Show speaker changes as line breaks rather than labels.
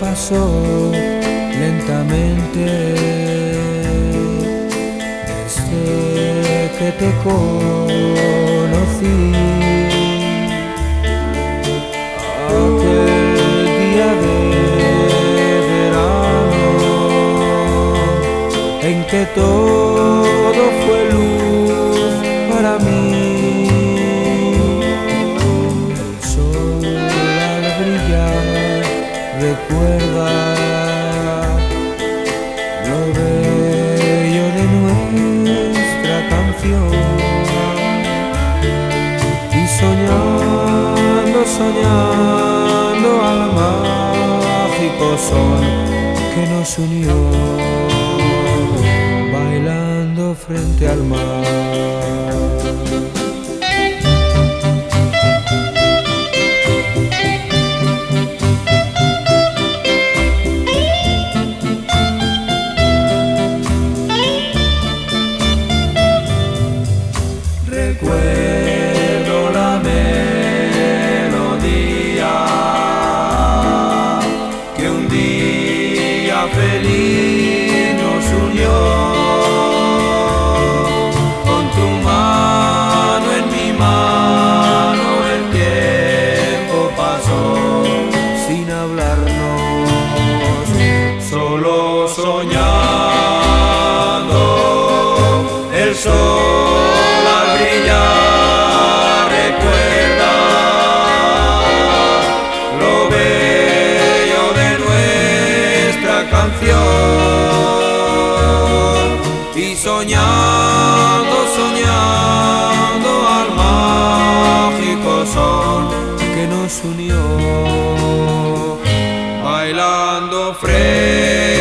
pasó lentamente desde que te conocí. Aquel día de verano en que todo fue recuerda lo bello de nuestra canción y soñando, soñando al mágico sol que nos unió bailando frente al mar. Recuerdo la melodía que un día feliz nos unió. Con tu mano en mi mano el tiempo pasó sin hablarnos, solo soñando y soñando, soñando al mágico sol que nos unió. Bailando frente